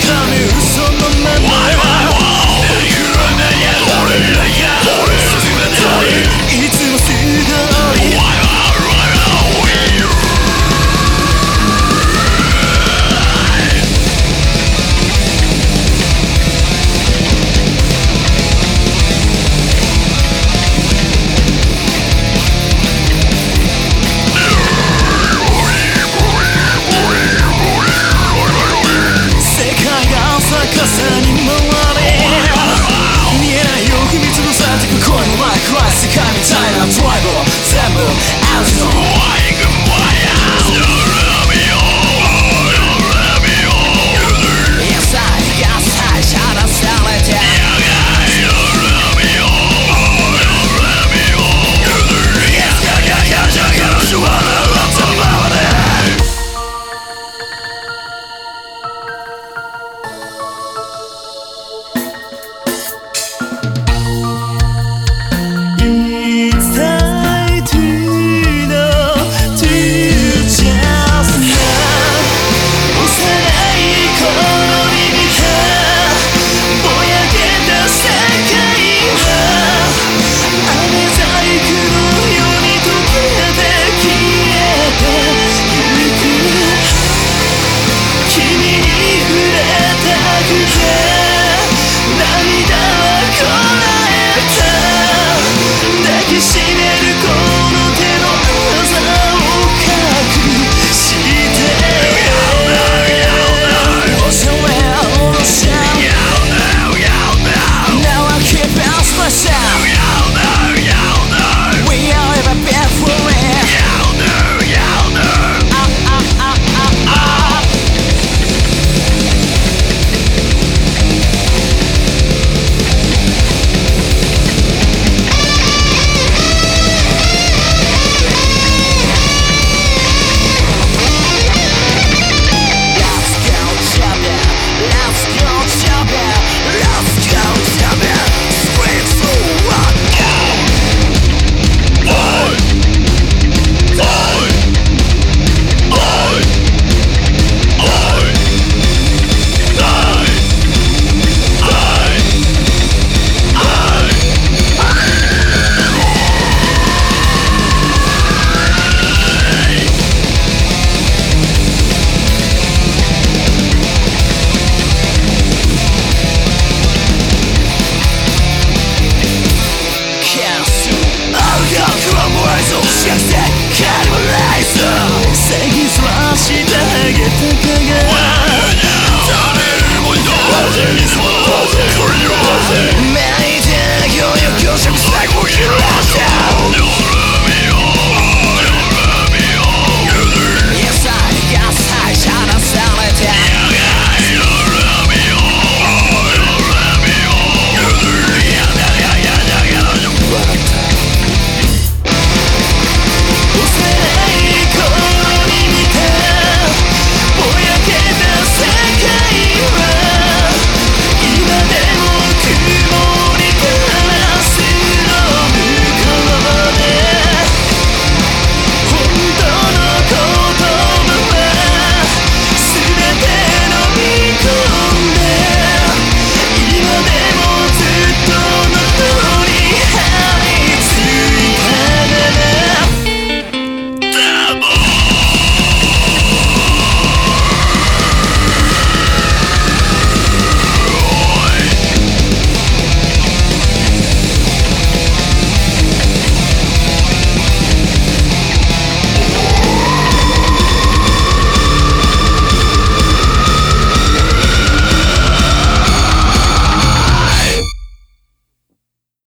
Come here. 世界みたいなトライブ全部アウト